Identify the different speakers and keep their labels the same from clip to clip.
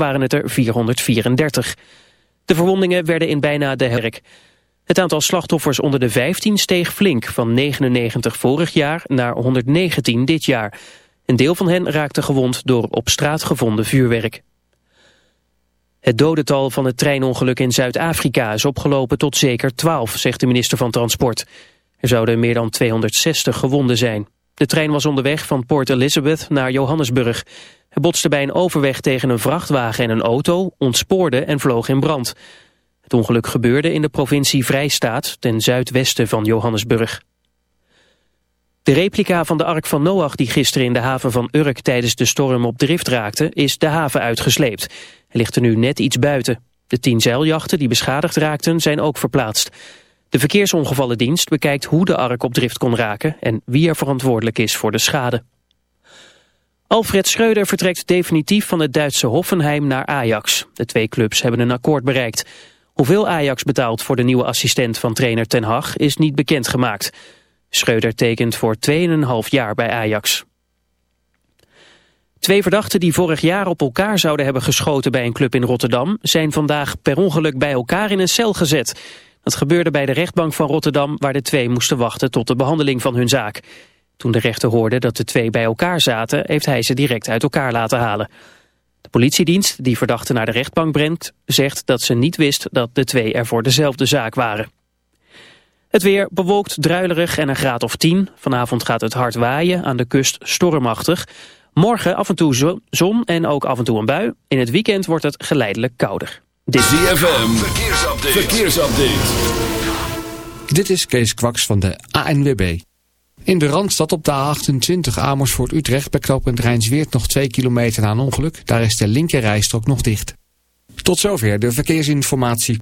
Speaker 1: waren het er 434. De verwondingen werden in bijna de herk. Het aantal slachtoffers onder de 15 steeg flink, van 99 vorig jaar naar 119 dit jaar. Een deel van hen raakte gewond door op straat gevonden vuurwerk. Het dodental van het treinongeluk in Zuid-Afrika is opgelopen tot zeker 12, zegt de minister van Transport. Er zouden meer dan 260 gewonden zijn. De trein was onderweg van Port Elizabeth naar Johannesburg. Hij botste bij een overweg tegen een vrachtwagen en een auto, ontspoorde en vloog in brand. Het ongeluk gebeurde in de provincie Vrijstaat, ten zuidwesten van Johannesburg. De replica van de Ark van Noach die gisteren in de haven van Urk tijdens de storm op drift raakte, is de haven uitgesleept. Hij ligt er nu net iets buiten. De tien zeiljachten die beschadigd raakten zijn ook verplaatst. De verkeersongevallendienst bekijkt hoe de Ark op drift kon raken en wie er verantwoordelijk is voor de schade. Alfred Schreuder vertrekt definitief van het Duitse Hoffenheim naar Ajax. De twee clubs hebben een akkoord bereikt. Hoeveel Ajax betaalt voor de nieuwe assistent van trainer Ten Hag is niet bekendgemaakt. Schreuder tekent voor 2,5 jaar bij Ajax. Twee verdachten die vorig jaar op elkaar zouden hebben geschoten bij een club in Rotterdam... zijn vandaag per ongeluk bij elkaar in een cel gezet. Dat gebeurde bij de rechtbank van Rotterdam... waar de twee moesten wachten tot de behandeling van hun zaak. Toen de rechter hoorde dat de twee bij elkaar zaten... heeft hij ze direct uit elkaar laten halen. De politiedienst die verdachten naar de rechtbank brengt... zegt dat ze niet wist dat de twee er voor dezelfde zaak waren. Het weer bewolkt, druilerig en een graad of 10. Vanavond gaat het hard waaien, aan de kust stormachtig. Morgen af en toe zon en ook af en toe een bui. In het weekend wordt het geleidelijk kouder.
Speaker 2: Dit ZFM, verkeersupdate. verkeersupdate.
Speaker 3: Dit is Kees Kwaks van de ANWB. In de Randstad op de A28 Amersfoort-Utrecht bij knooppunt Rijnsweert nog 2 kilometer na een ongeluk. Daar is de linkerrijstrook nog dicht. Tot zover de verkeersinformatie.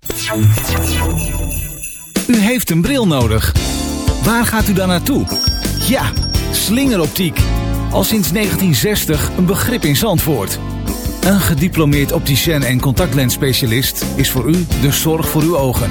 Speaker 4: U heeft een bril nodig. Waar gaat u dan naartoe? Ja, slingeroptiek. Al sinds 1960 een begrip in Zandvoort. Een gediplomeerd opticien en contactlensspecialist is voor u de zorg voor uw ogen.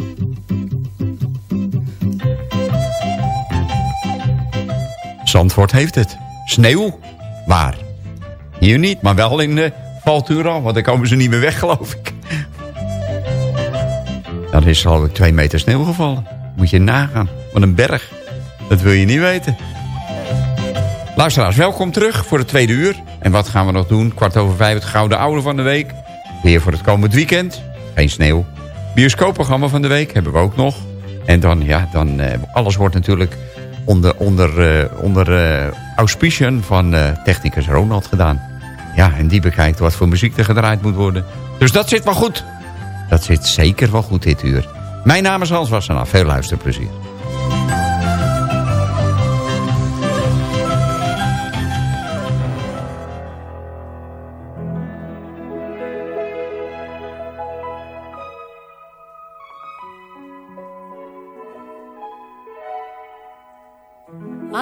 Speaker 5: Zandvoort heeft het. Sneeuw. Waar? Hier niet, maar wel in de Valtura, want dan komen ze niet meer weg, geloof ik. Dan is al twee meter sneeuw gevallen. Moet je nagaan. Wat een berg. Dat wil je niet weten. Luisteraars, welkom terug voor de tweede uur. En wat gaan we nog doen? Kwart over vijf, het Gouden Oude van de Week. Weer voor het komend weekend. Geen sneeuw. Bioscoopprogramma van de week hebben we ook nog. En dan, ja, dan, eh, alles wordt natuurlijk onder, onder, uh, onder uh, auspiciën van uh, technicus Ronald gedaan. Ja, en die bekijkt wat voor muziek er gedraaid moet worden. Dus dat zit wel goed. Dat zit zeker wel goed dit uur. Mijn naam is Hans Wassenaar. Veel luisterplezier.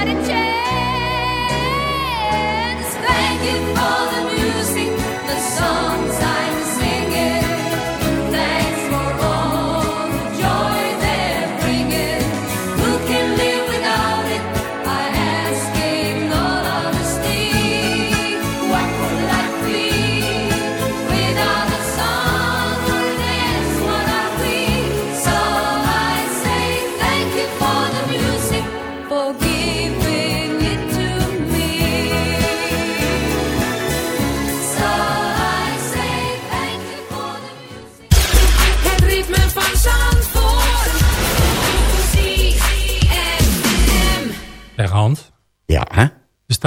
Speaker 5: somebody
Speaker 6: change.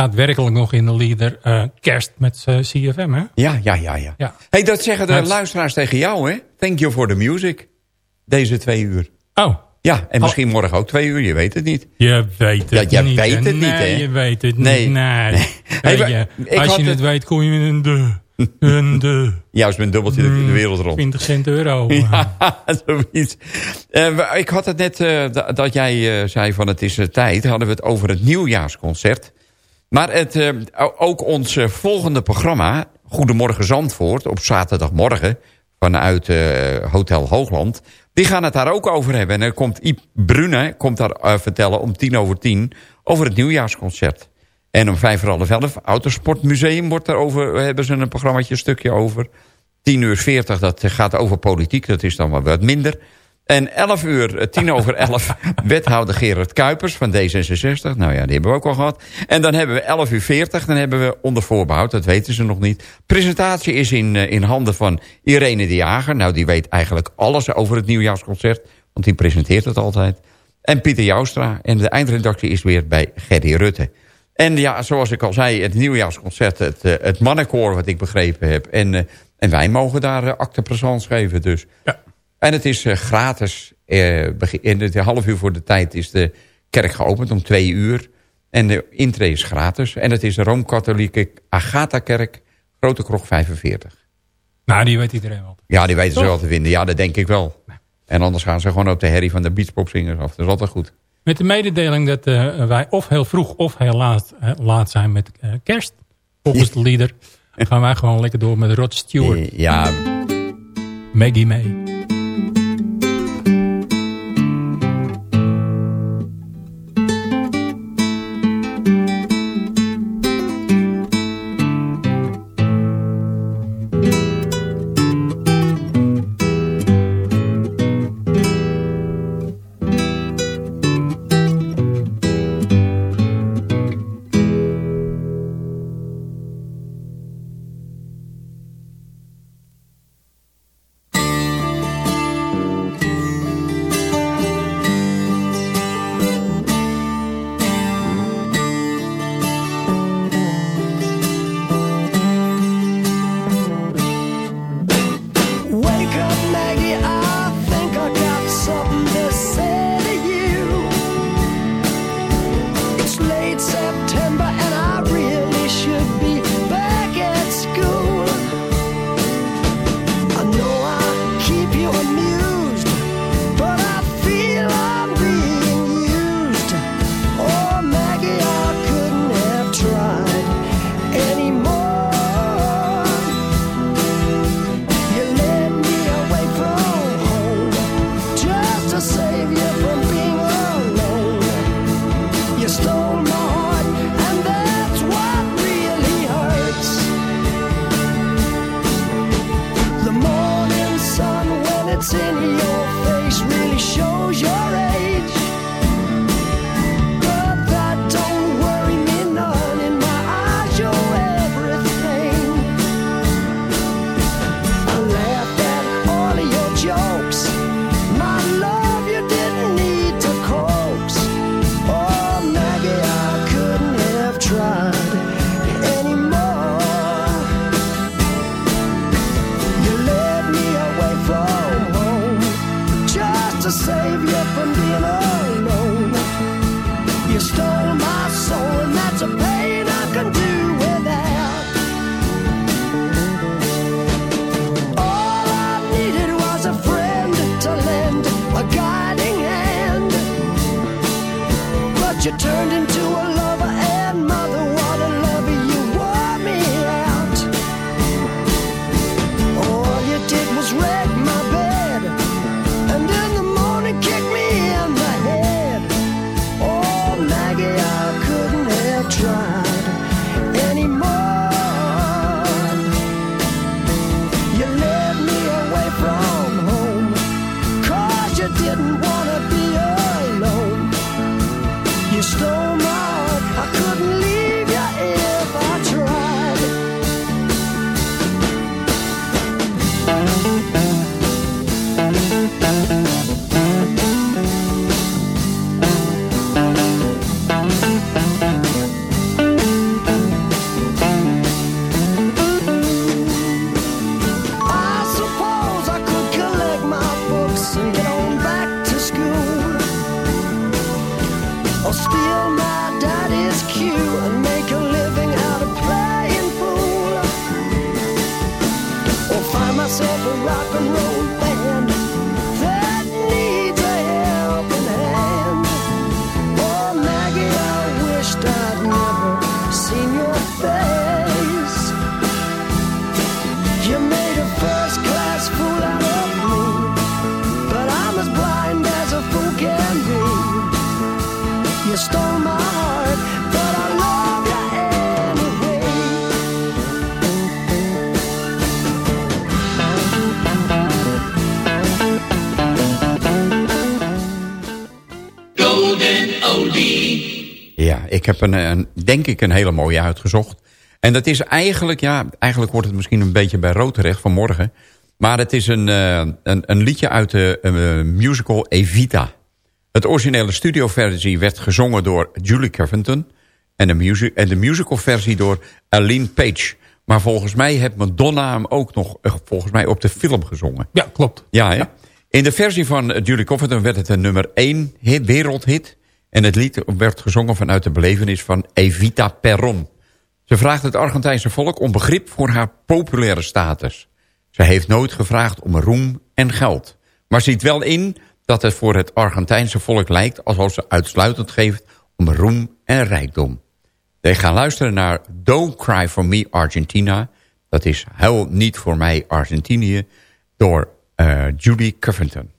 Speaker 6: Staat werkelijk nog in de lieder eh, kerst met eh, CFM, hè?
Speaker 5: Ja, ja, ja, ja.
Speaker 6: Ja.
Speaker 5: hey, dat zeggen de luisteraars tegen jou, hè? Thank you for the music. Deze twee uur.
Speaker 6: Oh,
Speaker 5: Ja, en misschien morgen ook twee uur, je weet het niet.
Speaker 6: je weet het
Speaker 5: Ja, jij
Speaker 6: niet.
Speaker 5: weet het niet,
Speaker 6: nee,
Speaker 5: hè?
Speaker 6: je weet het
Speaker 5: Nee.
Speaker 6: niet. Nee.
Speaker 5: Nee. Hey, maar
Speaker 6: je, als je het
Speaker 5: het-
Speaker 6: weet, kom je met een de. Een de.
Speaker 5: Juist met een dubbeltje de, de wereld rond.
Speaker 6: 20 cent euro.
Speaker 5: Ja, zoiets. Eh, ik had het net da- dat jij zei van het is eh, tijd. Hadden we het over het nieuwjaarsconcert. Maar het, eh, ook ons eh, volgende programma, Goedemorgen Zandvoort... op zaterdagmorgen vanuit eh, Hotel Hoogland... die gaan het daar ook over hebben. En er komt Iep Brune komt daar vertellen om tien over tien... over het nieuwjaarsconcert. En om vijf voor half elf, Autosportmuseum wordt daarover... hebben ze een programmaatje, een stukje over... 10 uur 40, dat gaat over politiek. Dat is dan wat minder. En 11 uur, eh, 10 over 11, wethouder Gerard Kuipers van D66. Nou ja, die hebben we ook al gehad. En dan hebben we 11 uur 40, dan hebben we onder voorbehoud, dat weten ze nog niet. Presentatie is in, eh, in handen van Irene de Jager. Nou, die weet eigenlijk alles over het nieuwjaarsconcert. Want die presenteert het altijd. En Pieter Joustra. En de eindredactie is weer bij Gerry Rutte. En ja, zoals ik al zei, het nieuwjaarsconcert, het, eh, het mannenkoor wat ik begrepen heb. En, en wij mogen daar acte présence geven dus.
Speaker 6: Ja.
Speaker 5: En het is eh, gratis. Eh, in het half uur voor de tijd is de kerk geopend om twee uur. En de intree is gratis. En het is de Rooms-Katholieke Agatha-kerk, Grote Krog 45.
Speaker 6: Nou, die weet iedereen wel.
Speaker 5: Ja, die weten ze wel te vinden. Ja, dat denk ik wel. En anders gaan ze gewoon op de herrie van de beachpopzingers af. Dat is altijd goed.
Speaker 7: Met de mededeling dat eh, wij of heel vroeg of heel laat, laat zijn met kerst. Volgens de leader gaan wij gewoon lekker door met Rod Stewart.
Speaker 5: Ja.
Speaker 7: Maggie May.
Speaker 5: ik heb een, denk ik een hele mooie uitgezocht. En dat is eigenlijk, ja, eigenlijk wordt het misschien een beetje bij rood terecht vanmorgen. Maar het is een, eh, een, een, liedje uit de eh, musical Evita. Het originele studioversie werd gezongen door Julie Covington... en de, music en de musicalversie door Aline Page... Maar volgens mij heeft Madonna hem ook nog eh, volgens mij op de film gezongen.
Speaker 7: Ja, klopt.
Speaker 5: Ja, ja. In de versie van Julie Covington werd het een nummer 1 wereldhit. En het lied werd gezongen vanuit de belevenis van Evita Perón. Ze vraagt het Argentijnse volk om begrip voor haar populaire status. Ze heeft nooit gevraagd om roem en geld. Maar ziet wel in dat het voor het Argentijnse volk lijkt... alsof ze uitsluitend geeft om roem en rijkdom. Wij gaan luisteren naar Don't Cry For Me Argentina. Dat is Huil Niet Voor Mij Argentinië door eh,
Speaker 8: uh, Julie Covington.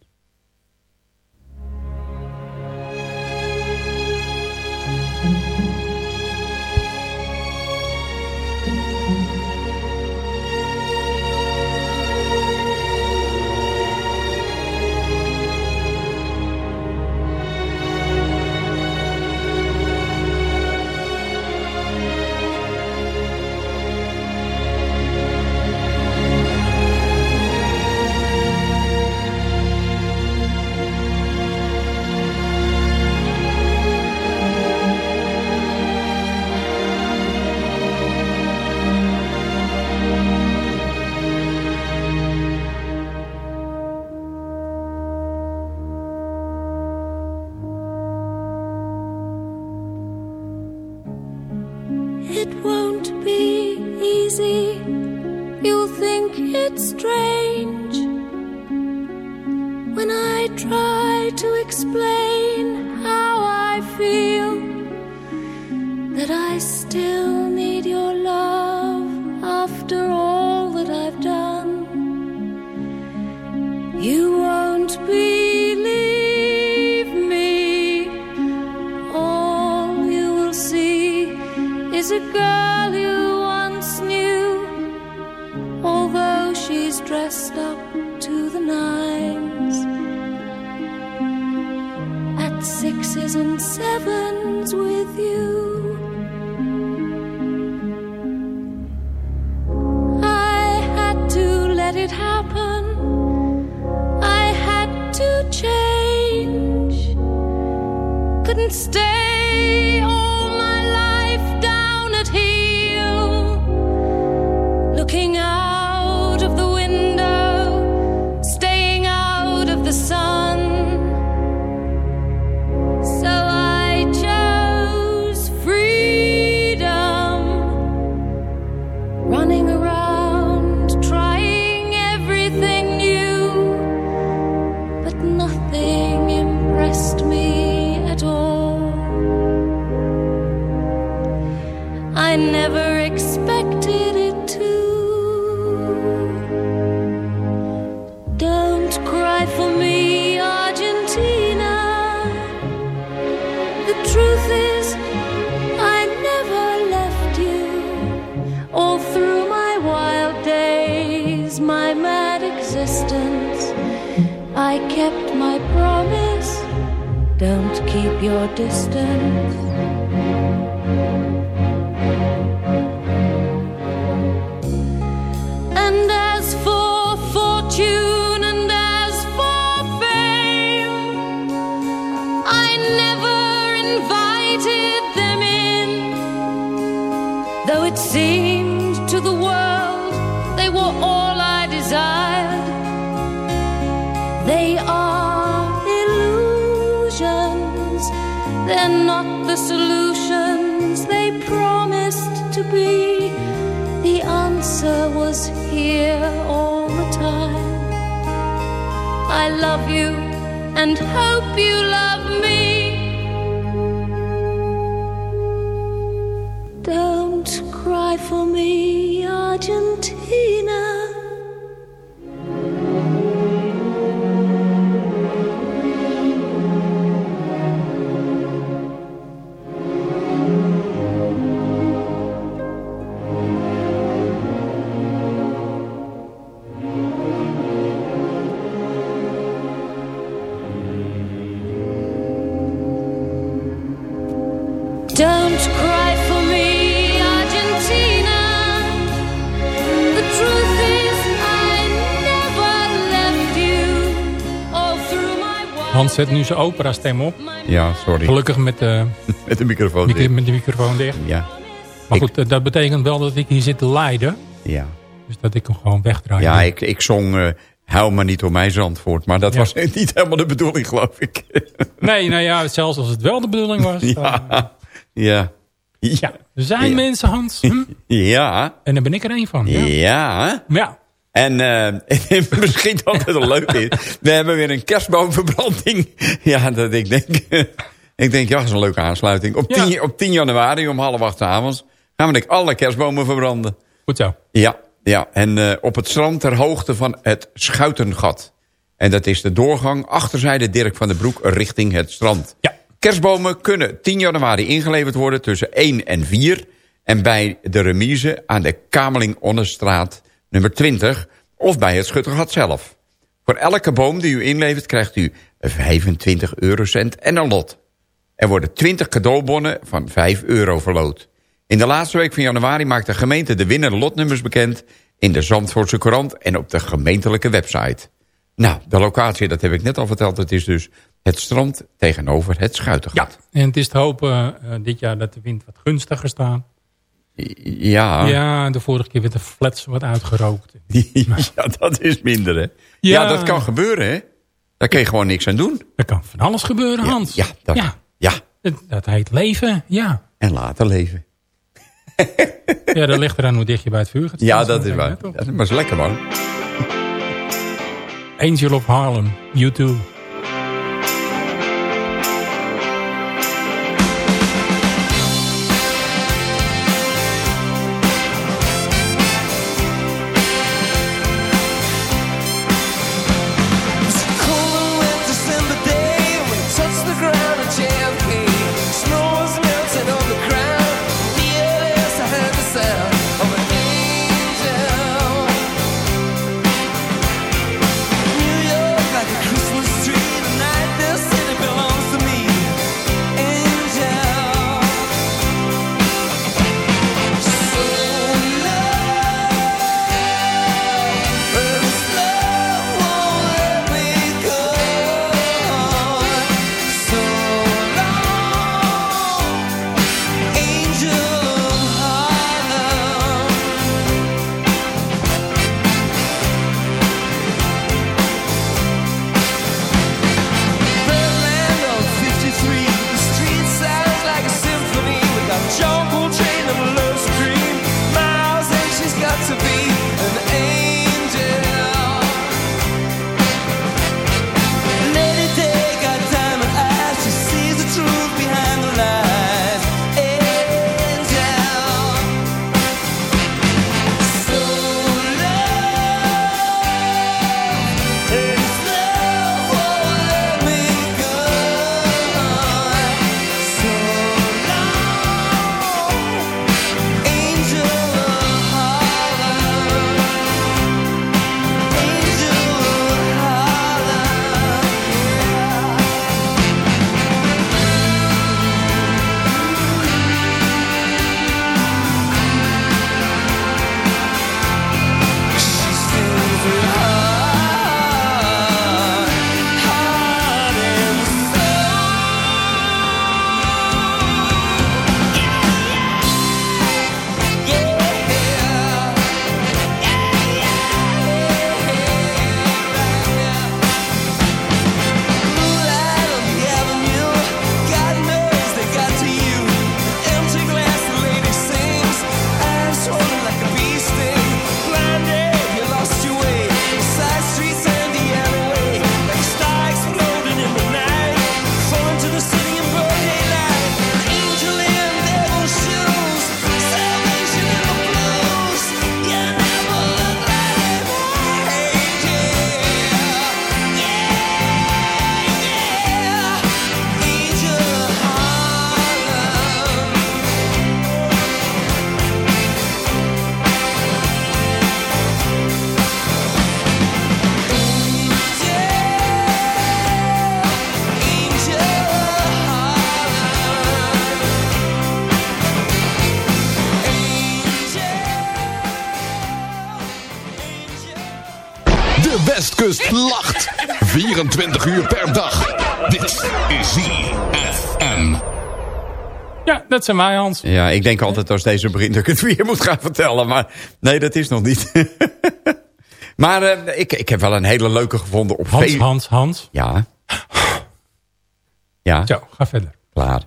Speaker 8: Stay your distance. I love you and hope you love
Speaker 6: zet nu zijn opera-stem op.
Speaker 5: Ja, sorry.
Speaker 6: Gelukkig met, de
Speaker 5: Met de microfoon.
Speaker 6: micro-
Speaker 5: dicht.
Speaker 6: met de microfoon dicht.
Speaker 5: Ja,
Speaker 6: Maar goed, eh, dat betekent wel dat ik hier zit te leiden.
Speaker 5: ja.
Speaker 6: Dus dat ik hem gewoon wegdraai.
Speaker 5: ja ik, ik zong eh Huil maar niet om mij Zandvoort. Maar dat
Speaker 6: Ja.
Speaker 5: was niet helemaal de bedoeling, geloof ik.
Speaker 6: Nee, nou ja, zelfs als het wel de bedoeling was.
Speaker 5: ja, ja.
Speaker 6: ja. Er zijn
Speaker 5: Ja.
Speaker 6: mensen, Hans. Hm?
Speaker 5: Ja,
Speaker 6: En daar ben ik er één van. Ja.
Speaker 5: ja.
Speaker 6: Maar ja,
Speaker 5: En eh, misschien dat het leuk is. We hebben weer een kerstboomverbranding. Ja, dat ik denk... ik denk, ja, dat is een leuke aansluiting. Op,
Speaker 6: Ja.
Speaker 5: 10, op 10 januari om half acht avonds... gaan we denk ik alle kerstbomen verbranden.
Speaker 6: Goed zo.
Speaker 5: Ja, ja. en eh, op het strand ter hoogte van het Schuitengat. En dat is de doorgang achterzijde Dirk van den Broek richting het strand.
Speaker 6: Ja.
Speaker 5: Kerstbomen kunnen 10 januari ingeleverd worden tussen 1 en 4... en bij de remise aan de Kameling-Onnestraat nummer 20... of bij het Schuttergat zelf. Voor elke boom die u inlevert krijgt u 25 eurocent en een lot. Er worden 20 cadeaubonnen van 5 euro verloot. In de laatste week van januari maakt de gemeente de winnende lotnummers bekend... in de Zandvoortse krant en op de gemeentelijke website. Nou, de locatie, dat heb ik net al verteld. Het is dus het strand tegenover het Schuitengat.
Speaker 6: En het is te hopen eh, dit jaar dat de wind wat gunstiger staat.
Speaker 5: Ja, ja.
Speaker 6: Ja, de vorige keer werd de flats wat uitgerookt.
Speaker 5: dat is minder, hè? Ja.
Speaker 6: Ja.
Speaker 5: dat kan gebeuren, hè? Daar kun je gewoon niks aan doen.
Speaker 6: Er kan van alles gebeuren, Hans.
Speaker 5: Ja, dat, ja.
Speaker 6: Ja, dat, dat heet leven, ja.
Speaker 5: en later leven.
Speaker 6: Ja, dat ligt eraan hoe dicht je bij het vuur gaat
Speaker 5: Ja, dat is waar. Dat is lekker, man.
Speaker 6: Angel of Harlem, U2.
Speaker 9: De Westkust lacht. 24 uur per dag. Dit is ZFM.
Speaker 6: Ja, dat zijn wij, Hans.
Speaker 5: Ja, ik denk altijd als deze begint dat ik het weer moet gaan vertellen. Maar nee, dat is nog niet. maar eh, ik, ik heb wel een hele leuke gevonden op
Speaker 6: Hans,
Speaker 5: Facebook.
Speaker 6: Hans, Hans.
Speaker 5: Ja. Ja,
Speaker 6: Zo, ga verder.
Speaker 5: klaar.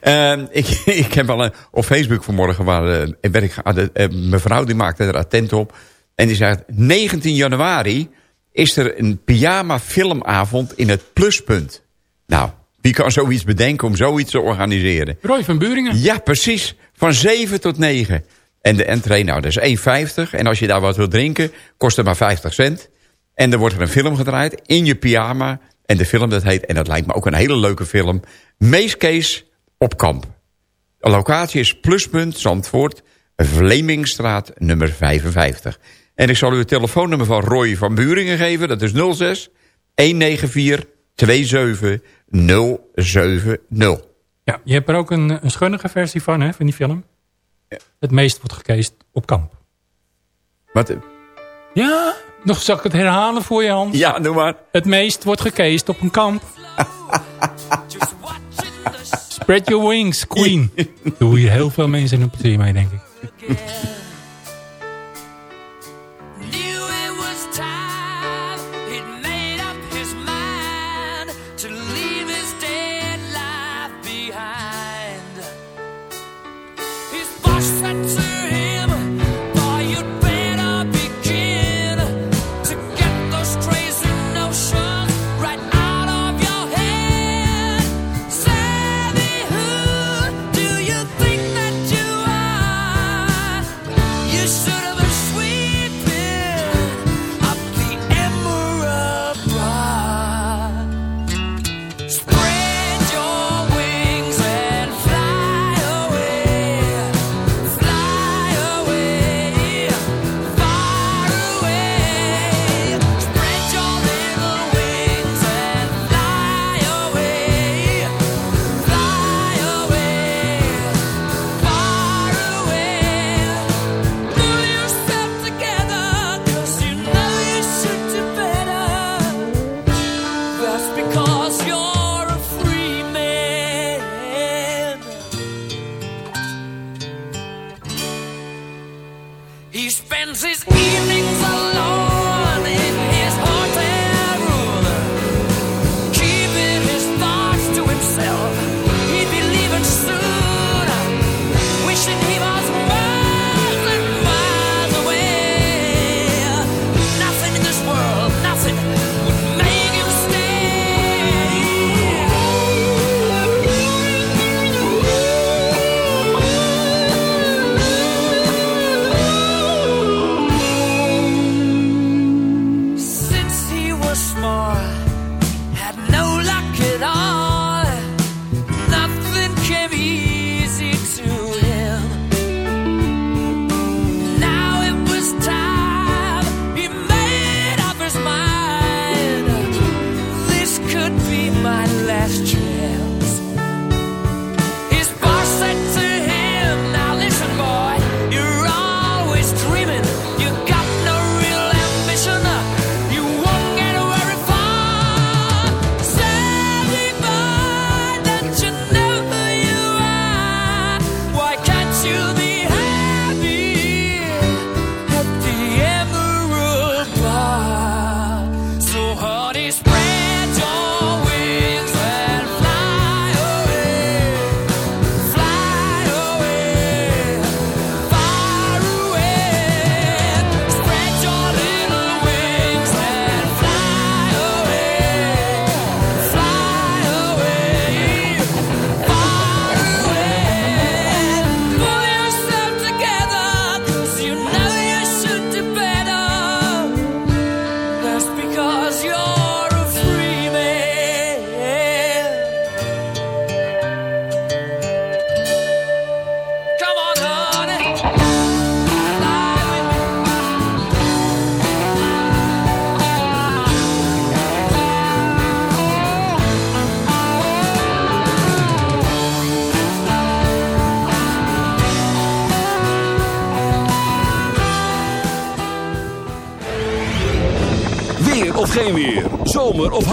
Speaker 5: Eh, ik, ik heb wel een, op Facebook vanmorgen waar eh, werd ik, eh, mevrouw die maakte er attent op En die zegt, 19 januari is er een pyjama filmavond in het Pluspunt. Nou, wie kan zoiets bedenken om zoiets te organiseren?
Speaker 6: Roy van Buringen.
Speaker 5: Ja, precies. Van 7 tot 9. En de entree, nou, dat is 1,50. En als je daar wat wil drinken, kost het maar 50 cent. En er wordt er een film gedraaid in je pyjama. En de film dat heet, en dat lijkt me ook een hele leuke film... Meeskees op kamp. De locatie is Pluspunt Zandvoort, Vlemingstraat nummer 55. En ik zal u het telefoonnummer van Roy van Buringen geven. Dat is 06 194 27 070.
Speaker 6: Ja, je hebt er ook een, een schunnige versie van, hè, van die film. Het meest wordt gekeest op kamp.
Speaker 5: Wat?
Speaker 6: Ja, nog zal ik het herhalen voor je, Hans?
Speaker 5: Ja, doe maar.
Speaker 6: Het meest wordt gekeest op een kamp. Spread your wings, queen. Doe hier heel veel mensen een plezier mee, denk ik.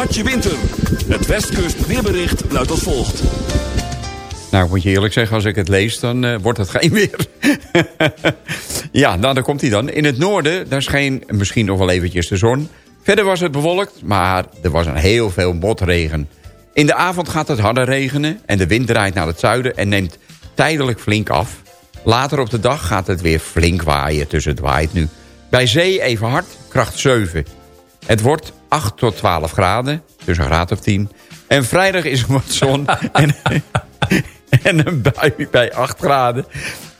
Speaker 2: Hartje winter. Het Westkust weerbericht luidt als volgt.
Speaker 5: Nou, moet je eerlijk zeggen, als ik het lees, dan eh, wordt het geen weer. ja, nou, daar komt hij dan. In het noorden, daar scheen misschien nog wel eventjes de zon. Verder was het bewolkt, maar er was een heel veel motregen. In de avond gaat het harder regenen en de wind draait naar het zuiden... en neemt tijdelijk flink af. Later op de dag gaat het weer flink waaien, dus het waait nu. Bij zee even hard, kracht 7. Het wordt 8 tot 12 graden, dus een graad of 10. En vrijdag is er wat zon en, en een bui bij 8 graden.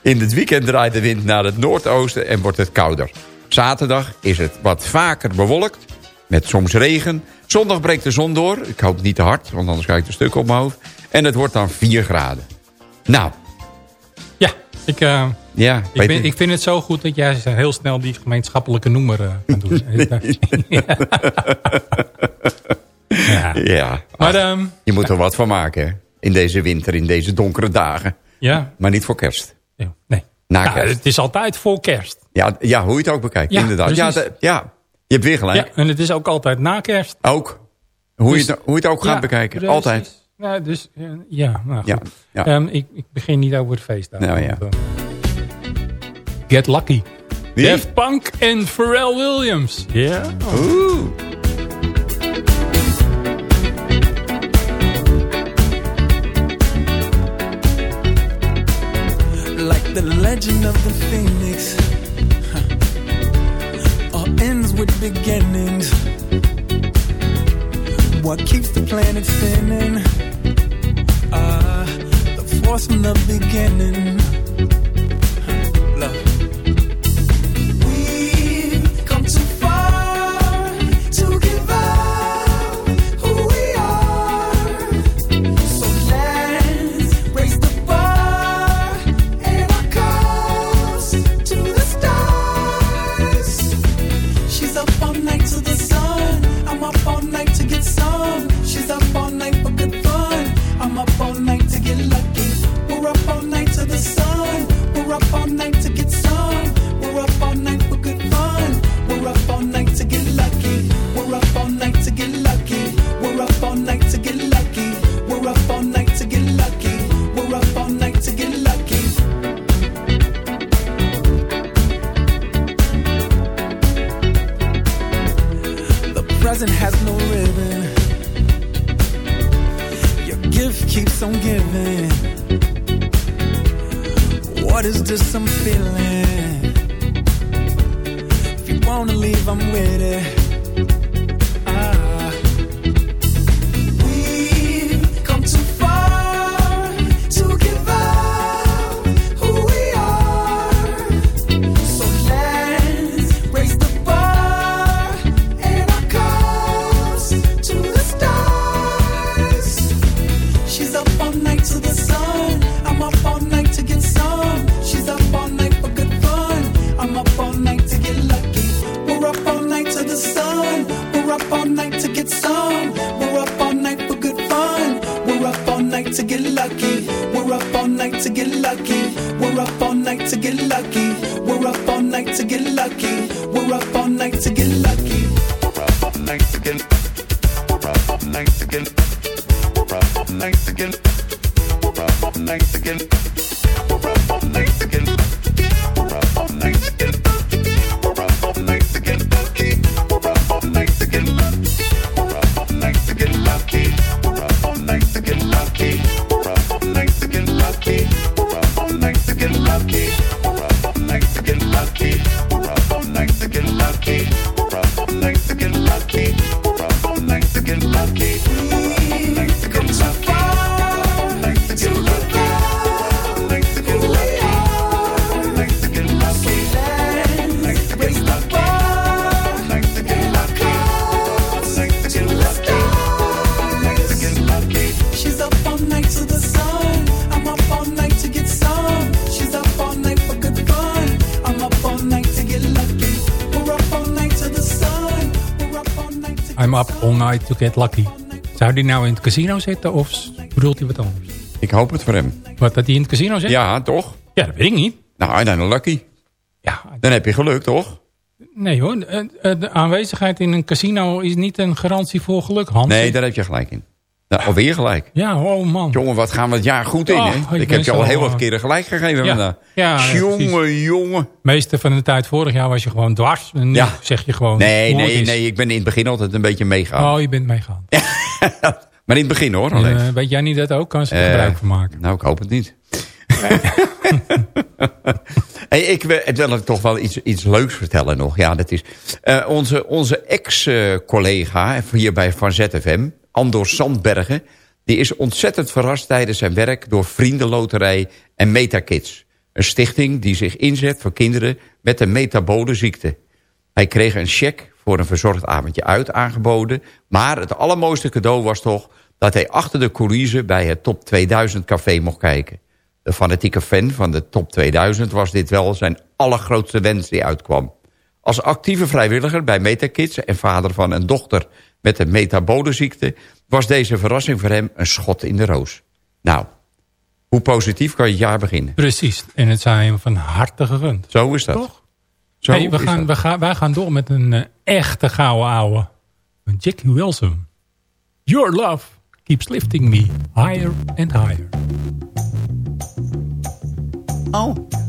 Speaker 5: In het weekend draait de wind naar het noordoosten en wordt het kouder. Zaterdag is het wat vaker bewolkt, met soms regen. Zondag breekt de zon door. Ik hoop niet te hard, want anders krijg ik een stuk op mijn hoofd. En het wordt dan 4 graden. Nou,
Speaker 10: Ja, ik, eh,
Speaker 5: ja.
Speaker 10: ik, ben, ik vind het zo goed dat jij heel snel die gemeenschappelijke noemer eh, kan doen. ja.
Speaker 5: ja.
Speaker 10: Maar ehm,
Speaker 5: Je moet er wat van maken, hè? In deze winter, in deze donkere dagen.
Speaker 10: ja,
Speaker 5: Maar niet voor kerst.
Speaker 10: ja, nee.
Speaker 5: Na
Speaker 10: Nou,
Speaker 5: kerst.
Speaker 10: het is altijd voor kerst.
Speaker 5: Ja, ja, hoe je het ook bekijkt,
Speaker 10: Ja,
Speaker 5: inderdaad. Ja, de- ja, je hebt weer gelijk.
Speaker 10: En het is ook altijd na kerst.
Speaker 5: Ook. Hoe,
Speaker 10: Dus-
Speaker 5: je het, hoe je het ook gaat bekijken.
Speaker 10: precies.
Speaker 5: Altijd.
Speaker 10: Ja, dus, eh, ja, nou goed. Ehm, ik, ik begin niet over het feest.
Speaker 5: Nou ja.
Speaker 10: Get Lucky.
Speaker 5: Wie?
Speaker 10: Daft Punk en Pharrell Williams. Ja.
Speaker 5: Oeh.
Speaker 11: like the legend of the phoenix. huh, All ends with beginnings. What keeps the planet spinning? Ah, the force from the beginning. All night to
Speaker 10: get lucky. Zou die nou in het casino zitten of bedoelt hij wat anders?
Speaker 5: Ik hoop het voor hem.
Speaker 10: Wat, dat hij in het casino zit?
Speaker 5: Ja, toch?
Speaker 10: Ja, dat weet ik niet.
Speaker 5: Nou, dan lucky.
Speaker 10: Ja,
Speaker 5: Dan heb je geluk, toch?
Speaker 10: nee hoor. Eh, eh, De aanwezigheid in een casino is niet een garantie voor geluk, Hans.
Speaker 5: Nee, daar heb je gelijk in. Nou, alweer gelijk.
Speaker 10: Ja, oh man.
Speaker 5: Jongen, wat gaan we het jaar goed in,
Speaker 10: Oh,
Speaker 5: hè?
Speaker 10: ik
Speaker 5: heb je al heel wat
Speaker 10: eh,
Speaker 5: keren gelijk gegeven
Speaker 10: Ja.
Speaker 5: vandaag.
Speaker 10: Ja, ja,
Speaker 5: jongen, jongen.
Speaker 10: Meeste van de tijd vorig jaar was je gewoon dwars. En nu
Speaker 5: Ja.
Speaker 10: zeg je gewoon...
Speaker 5: Nee, nee,
Speaker 10: is.
Speaker 5: nee. Ik ben in het begin altijd een beetje meegaan.
Speaker 10: Oh, je bent meegaan.
Speaker 5: Maar in het begin, hoor. Alleen.
Speaker 10: Eh, weet jij niet dat ook? Kan ze er
Speaker 5: Eh,
Speaker 10: gebruik van maken.
Speaker 5: Nou, ik hoop het niet.
Speaker 12: Hey, ik, wil- toch wel iets, iets leuks vertellen nog. Ja, dat is onze, onze ex-collega hier bij Van ZFM, Andor Sandbergen... die is ontzettend verrast tijdens zijn werk door Vriendenloterij en Metakids. Een stichting die zich inzet voor kinderen met een metabole ziekte. Hij kreeg een cheque voor een verzorgd avondje uit aangeboden... maar het allermooiste cadeau was toch dat hij achter de coulissen... bij het Top 2000 café mocht kijken. De fanatieke fan van de Top 2000 was dit wel zijn allergrootste wens die uitkwam. Als actieve vrijwilliger bij Metakids en vader van een dochter met een metaboleziekte... was deze verrassing voor hem een schot in de roos. Nou, hoe positief kan je het jaar beginnen?
Speaker 10: Precies. En het zijn hem van harte gegund.
Speaker 12: Zo is dat.
Speaker 10: Toch?
Speaker 12: Zo
Speaker 10: hey, we,
Speaker 12: is
Speaker 10: gaan,
Speaker 12: dat.
Speaker 10: we gaan, wij gaan door met een eh, echte gouden ouwe. Een Jackie Wilson. Your love keeps lifting me higher and higher.
Speaker 12: Oh.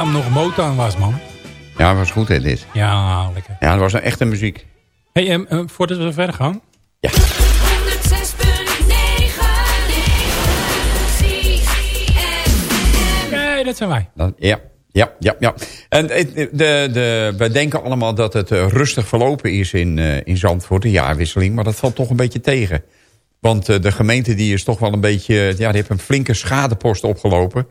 Speaker 10: Motown nog Motown was, man.
Speaker 12: Ja, dat was goed hè, dit.
Speaker 10: Ja, lekker.
Speaker 12: Ja, dat was een echte muziek.
Speaker 10: Hey, eh, voordat we verder gaan.
Speaker 8: 106.9
Speaker 10: Nee, dat zijn wij.
Speaker 12: Dan- ja, ja, ja, ja. En het- de, de, we denken allemaal dat het eh, rustig verlopen is in, eh, in Zandvoort, de jaarwisseling. Maar dat valt toch een beetje tegen. Want eh, de gemeente die is toch wel een beetje... Ja, die heeft een flinke schadepost opgelopen.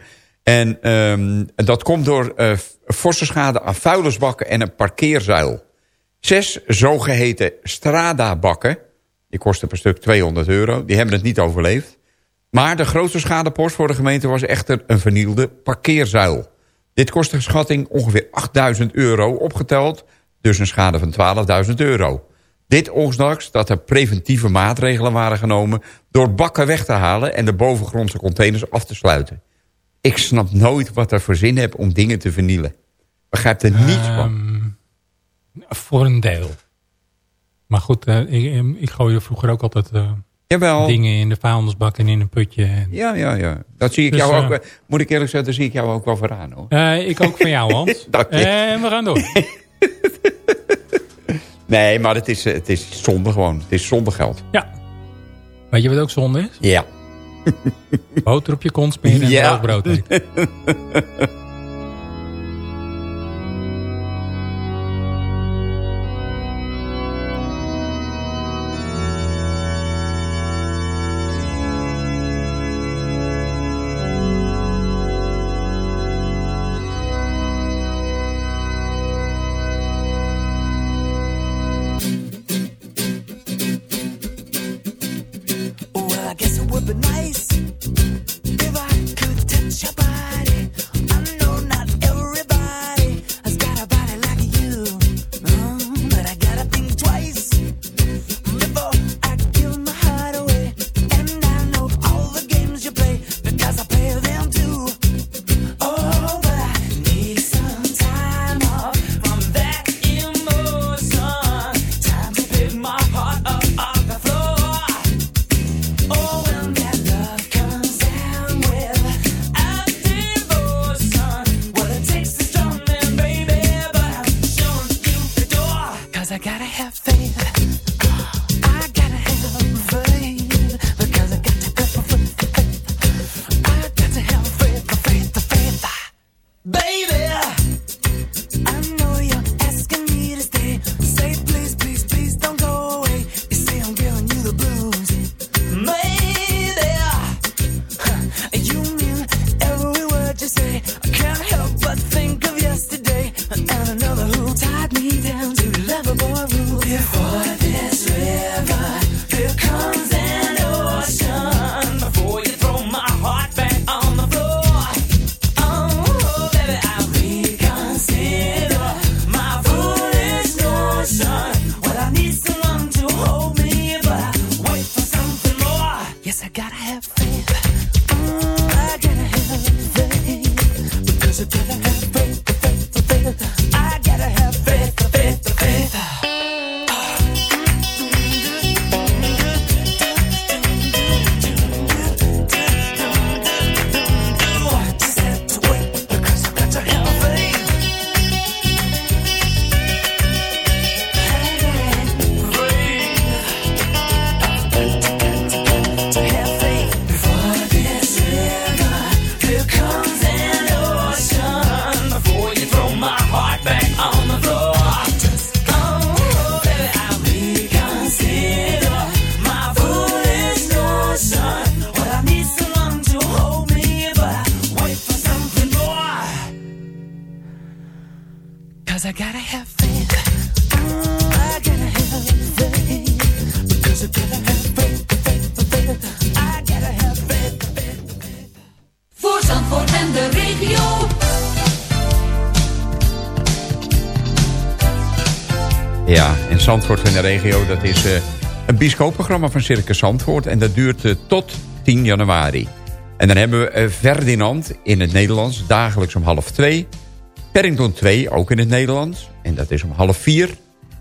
Speaker 12: En ehm, dat komt door eh, forse schade aan vuilnisbakken en een parkeerzuil. Zes zogeheten Strada-bakken, die kosten per stuk 200 euro... die hebben het niet overleefd. Maar de grootste schadepost voor de gemeente was echter een vernielde parkeerzuil. Dit kostte een schatting ongeveer 8000 euro opgeteld, dus een schade van 12.000 euro. Dit ondanks dat er preventieve maatregelen waren genomen... door bakken weg te halen en de bovengrondse containers af te sluiten. Ik snap nooit wat er voor zin heb om dingen te vernielen. Begrijp er niets van.
Speaker 10: Ehm, voor een deel. Maar goed, eh, eh, ik, gooi er vroeger ook altijd eh, dingen in de vuilnisbak en in een putje. En...
Speaker 12: Ja, ja, ja. Dat zie ik
Speaker 10: dus,
Speaker 12: jou ook. Moet ik eerlijk zeggen, daar zie ik jou ook wel vooraan hoor.
Speaker 10: ik ook van jou, Hans.
Speaker 12: Dank je.
Speaker 10: En we gaan door.
Speaker 12: nee, maar het is, het is zonde gewoon. Het is zonde geld.
Speaker 10: Ja.
Speaker 13: Weet je wat ook zonde is?
Speaker 5: Ja.
Speaker 13: Boter op je kont smeren en
Speaker 5: ja.
Speaker 13: brood eten.
Speaker 5: Dat is eh, een bioscoopprogramma van Circus Zandvoort. En dat duurt eh, tot 10 januari. En dan hebben we eh, Ferdinand in het Nederlands, dagelijks om half twee. Perrington 2, ook in het Nederlands. En dat is om half vier,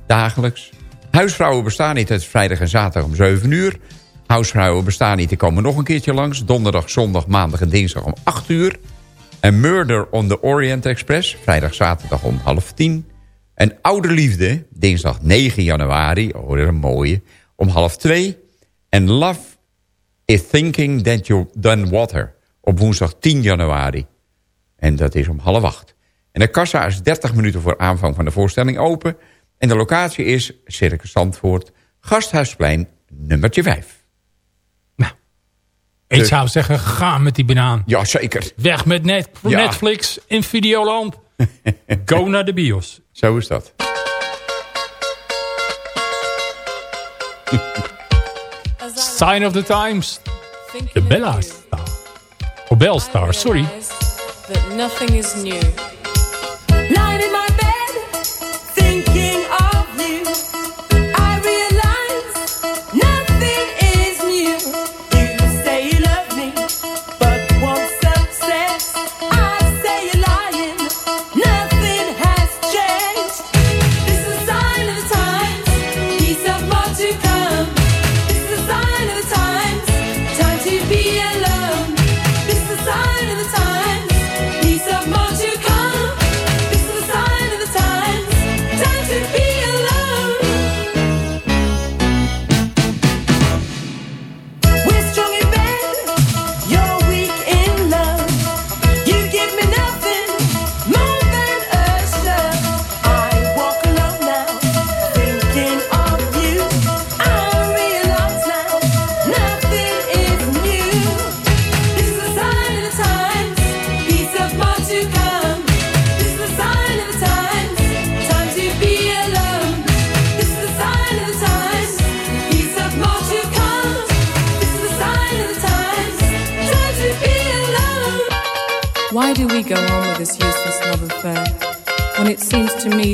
Speaker 5: dagelijks. Huisvrouwen bestaan niet, het vrijdag en zaterdag om 7 uur. Huisvrouwen bestaan niet, die komen nog een keertje langs. Donderdag, zondag, maandag en dinsdag om 8 uur. En Murder on the Orient Express, vrijdag, zaterdag om half tien. Een oude liefde, dinsdag 9 januari, oh een mooie, om half twee. En Love is Thinking That You're Done Water, op woensdag 10 januari. En dat is om half acht. En de kassa is 30 minuten voor aanvang van de voorstelling open. En de locatie is Circus Zandvoort, Gasthuisplein, nummertje 5.
Speaker 13: Nou, ik dus- zou zeggen, ga met die banaan.
Speaker 5: Ja, zeker.
Speaker 13: Weg met. Netflix in Videoland. Go naar de bios.
Speaker 5: Zo is dat.
Speaker 13: Sign of the Times. De Bella oh, Star. Of Bell Star, sorry.
Speaker 8: That nothing is new.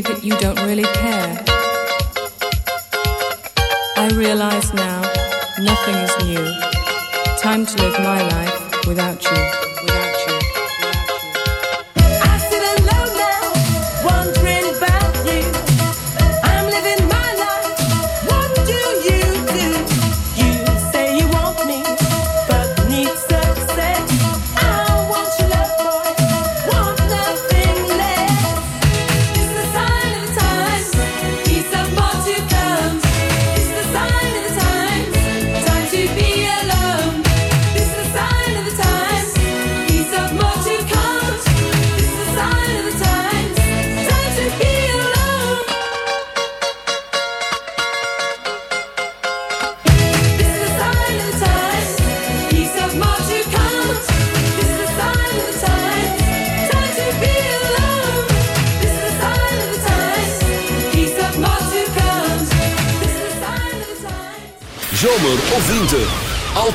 Speaker 8: That you don't really care?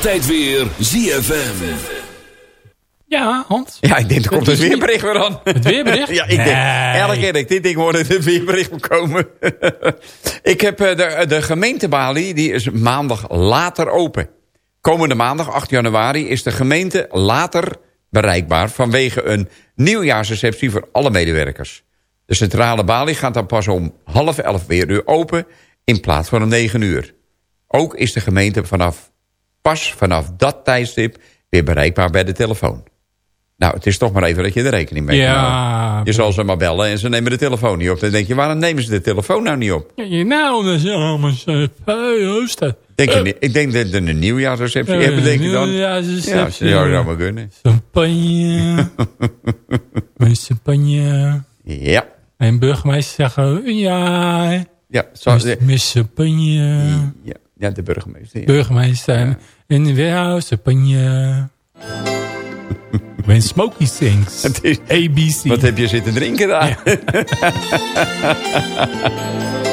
Speaker 2: Altijd weer ZFM.
Speaker 10: Ja, Hans.
Speaker 5: Ja, ik denk, er komt een weerbericht weer aan.
Speaker 10: Het weerbericht?
Speaker 5: Ja, ik denk, elke keer dat ik dit ding hoor, dat het weerbericht komen. ik heb eh, de, de gemeente Bali, die is maandag later open. Komende maandag, 8 januari, is de gemeente later bereikbaar... vanwege een nieuwjaarsreceptie voor alle medewerkers. De centrale Bali gaat dan pas om half elf weer uur open... in plaats van om 9 uur. Ook is de gemeente vanaf, pas vanaf dat tijdstip... weer bereikbaar bij de telefoon. Nou, het is toch maar even dat je er rekening mee kan.
Speaker 10: Ja.
Speaker 5: Je zal ze maar bellen en ze nemen de telefoon niet op. Dan denk je, waarom nemen ze de telefoon nou niet op?
Speaker 10: Nou, dat is allemaal zo hosten.
Speaker 5: Denk je, niet- ik denk dat ze een nieuwjaarsreceptie hebben, denk je dan? Ja, dat zou maar kunnen.
Speaker 10: Champagne. Met champagne.
Speaker 5: Ja.
Speaker 10: En burgemeester zeggen, ja.
Speaker 5: Ja, zo,
Speaker 10: Met, met champagne.
Speaker 5: ja, ja, de burgemeester. Ja.
Speaker 10: Burgemeester. En de warehouse, champagne. When Smokey sings. ABC.
Speaker 5: Wat heb je zitten drinken daar?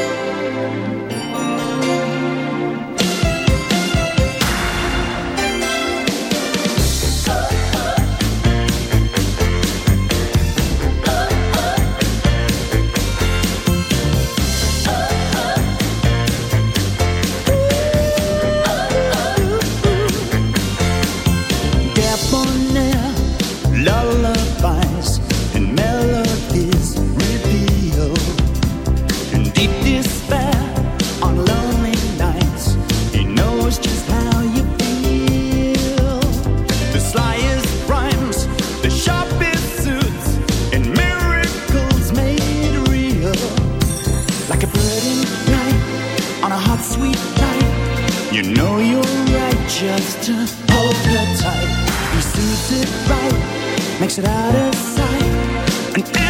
Speaker 13: just to hold her tight. He suits it right, makes it out of sight. And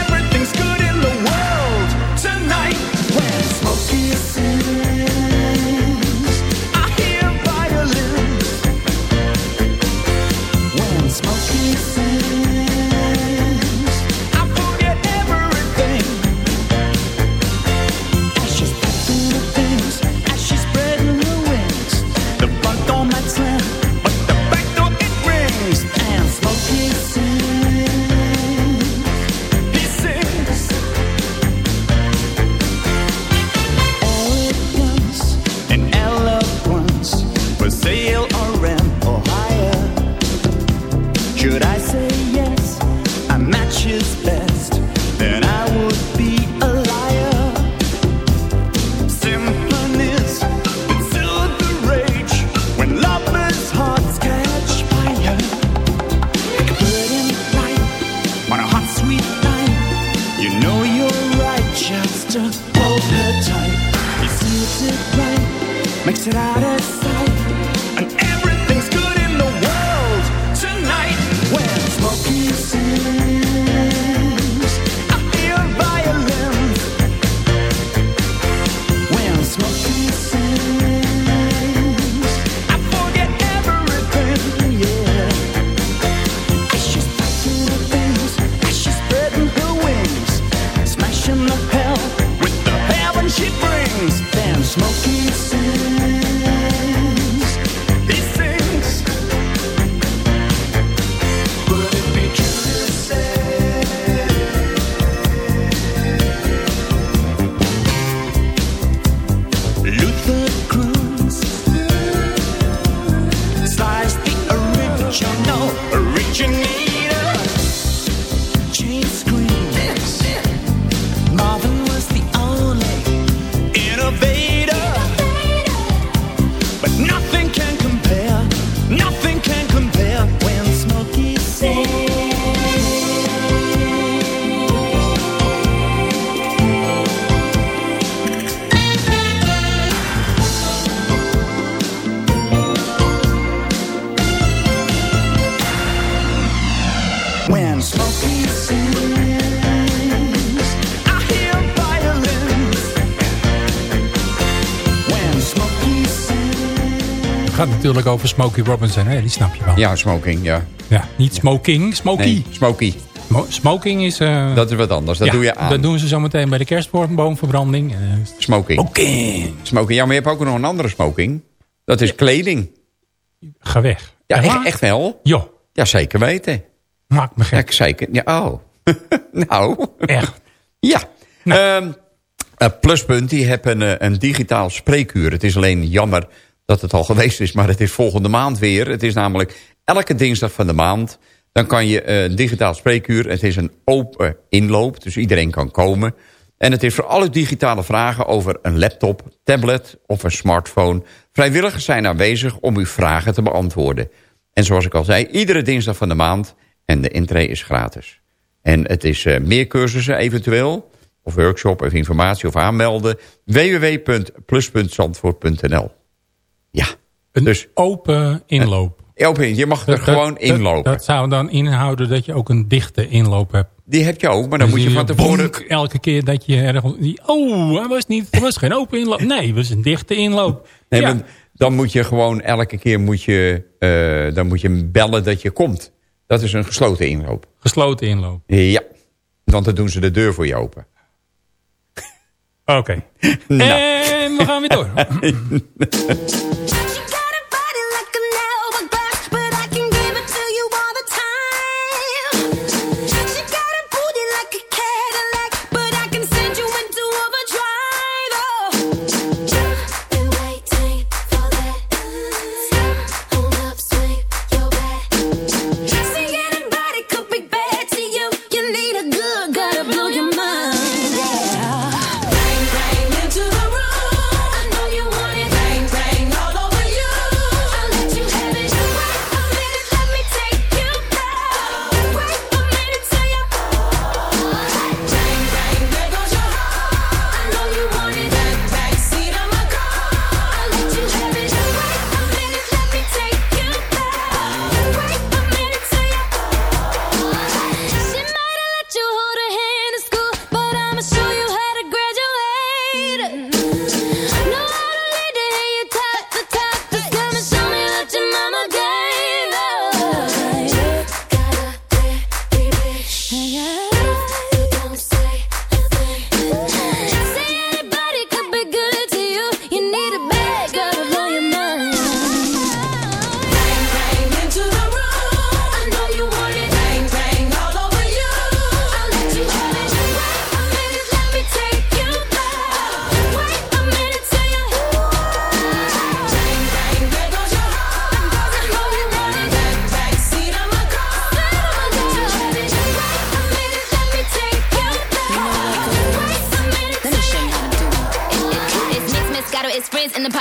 Speaker 13: reaching
Speaker 8: me. Natuurlijk over Smokey Robinson, hè? die snap je wel.
Speaker 5: Ja, smoking, ja.
Speaker 8: Ja, niet smoking, smoky.
Speaker 5: Nee, smoky.
Speaker 8: Mo- smoking is... eh,
Speaker 5: Dat is wat anders. Dat
Speaker 8: ja,
Speaker 5: doe je aan.
Speaker 8: Dat doen ze zometeen bij de kerstboomverbranding. Eh,
Speaker 5: Smoking.
Speaker 8: Smoking.
Speaker 5: Smoking. Ja, maar je hebt ook nog een andere smoking. Dat is kleding.
Speaker 8: Ga weg.
Speaker 5: Ja,
Speaker 8: Echt
Speaker 5: echt wel.
Speaker 8: Jo,
Speaker 5: Ja, zeker weten.
Speaker 8: maak me
Speaker 5: Ja,
Speaker 8: gek.
Speaker 5: zeker. Ja, oh. nou.
Speaker 8: Echt.
Speaker 5: Ja.
Speaker 8: Nou.
Speaker 5: Ehm, eh, Pluspunt, die hebben een, een digitaal spreekuur. Het is alleen jammer dat het al geweest is, maar het is volgende maand weer. Het is namelijk elke dinsdag van de maand. Dan kan je eh, een digitaal spreekuur. Het is een open inloop, dus iedereen kan komen. En het is voor alle digitale vragen over een laptop, tablet of een smartphone. Vrijwilligers zijn aanwezig om uw vragen te beantwoorden. En zoals ik al zei, iedere dinsdag van de maand. En de intree is gratis. En het is eh, meer cursussen eventueel. Of workshop of informatie of aanmelden. www.plus.zandvoort.nl Ja,
Speaker 8: Een
Speaker 5: dus
Speaker 8: open inloop.
Speaker 5: open, je mag er
Speaker 8: Dat-
Speaker 5: gewoon
Speaker 8: dat-
Speaker 5: inlopen.
Speaker 8: Dat, dat zou dan inhouden dat je ook een dichte inloop hebt.
Speaker 5: Die heb je ook, maar dan
Speaker 8: Dus
Speaker 5: moet je van tevoren...
Speaker 8: elke keer dat je ergens... Oh, hij was niet, het was geen open inloop. Nee, het was een dichte inloop.
Speaker 5: Nee,
Speaker 8: ja.
Speaker 5: dan moet je gewoon elke keer moet je, eh, dan moet je bellen dat je komt. Dat is een gesloten inloop.
Speaker 8: Gesloten inloop.
Speaker 5: Ja, want dan doen ze de deur voor je open.
Speaker 8: Oké.
Speaker 5: Nou.
Speaker 8: En we gaan weer door.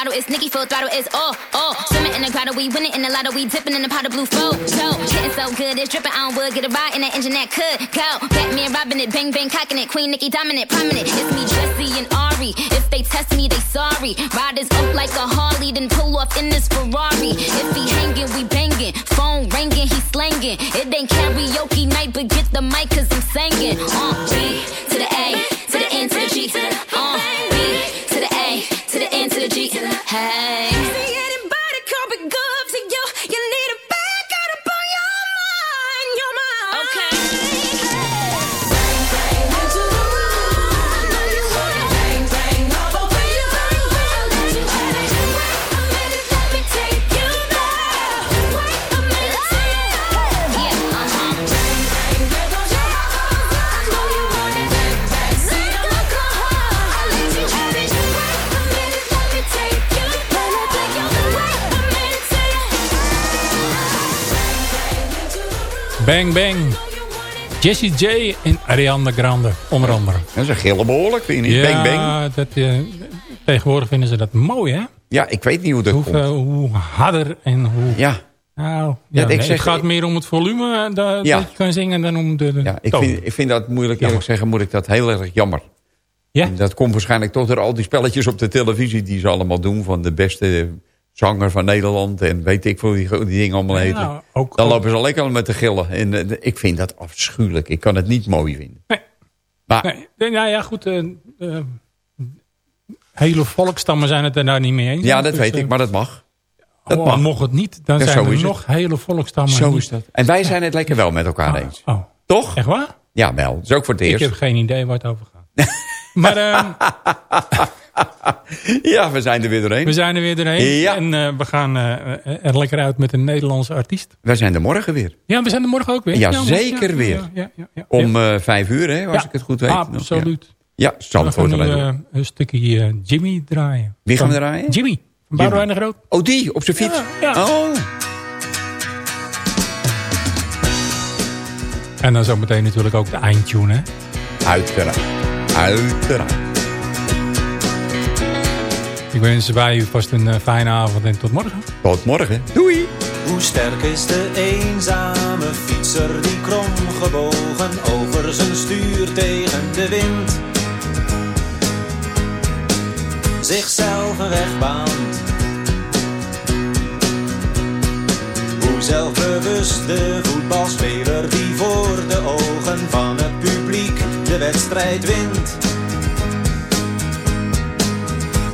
Speaker 10: The
Speaker 14: bottle, it's Nicki full throttle, it's all, all. Swimming in the grotto, we winning in the lotto, we dipping in the pot of blue flow. So, getting so good, it's dripping on wood, get a ride in that engine that could go. Batman robbing it, bang bang cocking it, Queen Nicki dominant, prominent. It's me, Jesse and Ari. If they test me, they sorry. Riders up like a Harley, then pull off in this Ferrari. If he hanging, we banging. Phone ringing, he slanging. It ain't karaoke night, but get the mic, cause I'm singing. Uh, B to the A, to the N to the G. Uh, B to the A, to the N to the G. Hey.
Speaker 10: Bang Bang.
Speaker 8: Jessie J en Ariana Grande, onder andere.
Speaker 5: Dat is een gille behoorlijk, vind je niet?
Speaker 8: Ja,
Speaker 5: Bang, bang.
Speaker 8: Dat, eh, tegenwoordig vinden ze dat mooi, hè?
Speaker 5: Ja, ik weet niet hoe dat
Speaker 8: Hoe,
Speaker 5: komt.
Speaker 8: hoe harder en hoe...
Speaker 5: Ja,
Speaker 8: Nou,
Speaker 5: Ja,
Speaker 8: ja,
Speaker 5: ik zeg-
Speaker 8: het gaat meer om het volume eh, da-
Speaker 5: Ja.
Speaker 8: dat je kan zingen dan om de, de
Speaker 5: ja ik,
Speaker 8: toon.
Speaker 5: vind, ik vind dat moeilijk eerlijk zeggen, moet ik dat heel erg jammer.
Speaker 8: Ja?
Speaker 5: En dat komt waarschijnlijk toch door al die spelletjes op de televisie die ze allemaal doen van de beste zanger van Nederland en weet ik veel die, die dingen allemaal heten.
Speaker 8: Nou, ook,
Speaker 5: Dan lopen ze alleen al met te gillen. En eh, ik vind dat afschuwelijk. Ik kan het niet mooi vinden.
Speaker 8: Nee.
Speaker 5: Maar
Speaker 8: Nee, nou ja, goed. eh, eh, hele volkstammen zijn het er daar niet mee eens.
Speaker 5: ja, dat
Speaker 8: Dus,
Speaker 5: weet ik, maar dat mag. Dat
Speaker 10: oh,
Speaker 5: mag.
Speaker 10: mocht het niet, dan
Speaker 5: Ja,
Speaker 10: zijn er
Speaker 5: het.
Speaker 10: nog hele volkstammen.
Speaker 5: Zo is dat. En wij zijn het lekker wel met elkaar eens.
Speaker 10: Oh,
Speaker 5: Toch?
Speaker 10: echt waar?
Speaker 5: Ja, wel. Dat is ook voor het
Speaker 10: Ik
Speaker 5: eerst.
Speaker 10: heb geen idee waar het over gaat. maar ehm,
Speaker 5: Ja, we zijn er weer doorheen.
Speaker 10: we zijn er weer doorheen.
Speaker 5: Ja.
Speaker 10: En eh, we gaan eh, er lekker uit met een Nederlandse artiest.
Speaker 5: Wij zijn er morgen weer.
Speaker 10: Ja, we zijn er morgen ook weer.
Speaker 5: Ja, zeker
Speaker 10: ja,
Speaker 5: weer. Om eh, vijf uur, hè, als ik het goed weet.
Speaker 10: Absoluut.
Speaker 5: Ja,
Speaker 10: We nu
Speaker 5: alleen.
Speaker 10: eh, een stukje eh, Jimmy draaien.
Speaker 5: Wie gaan we draaien?
Speaker 10: Jimmy. Van Boudewijn de Groot.
Speaker 5: Oh, die, op zijn fiets? Oh.
Speaker 10: En dan zometeen natuurlijk ook de eindtune. Hè?
Speaker 5: Uiteraard. Uiteraard.
Speaker 10: Ik wens wij u vast een eh, fijne avond en tot morgen.
Speaker 5: Tot morgen. Doei.
Speaker 15: Hoe sterk is de eenzame fietser die kromgebogen over zijn stuur tegen de wind zichzelf een weg baant? Hoe zelfbewust de voetbalspeler die voor de ogen van het publiek de wedstrijd wint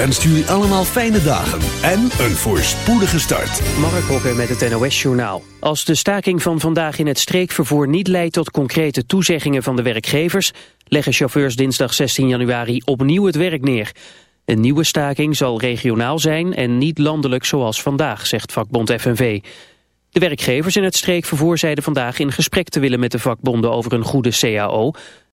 Speaker 2: Wenst jullie allemaal fijne dagen en een voorspoedige start.
Speaker 1: Mark Hokker met het NOS-journaal. Als de staking van vandaag in het streekvervoer niet leidt tot concrete toezeggingen van de werkgevers, leggen chauffeurs dinsdag 16 januari opnieuw het werk neer. Een nieuwe staking zal regionaal zijn en niet landelijk zoals vandaag, zegt vakbond FNV. De werkgevers in het streekvervoer zeiden vandaag in gesprek te willen met de vakbonden over een goede CAO.